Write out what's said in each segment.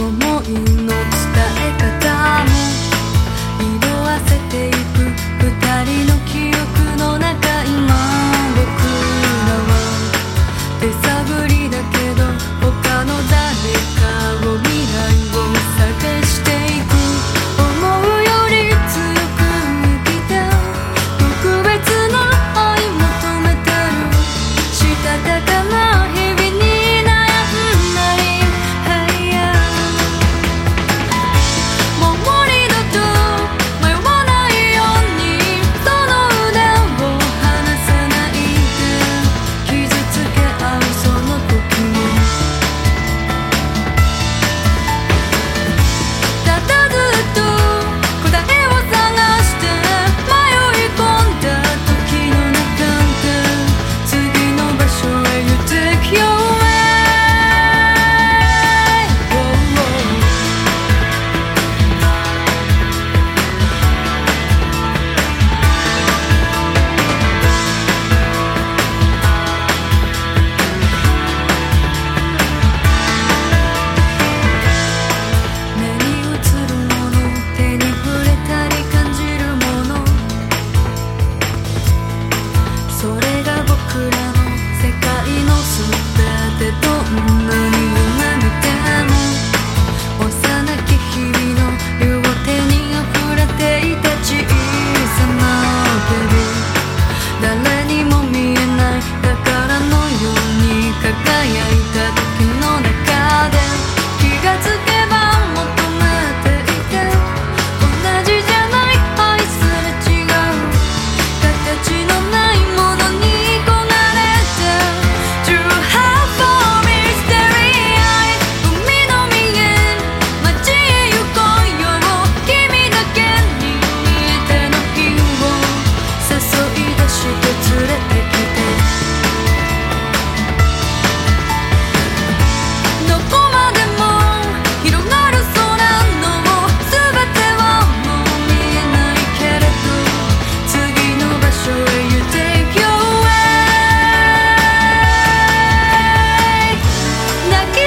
思いの伝え方も色あせていく二人の記憶の中今僕らは手探りだけど他の誰かを未来を探している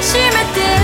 しめて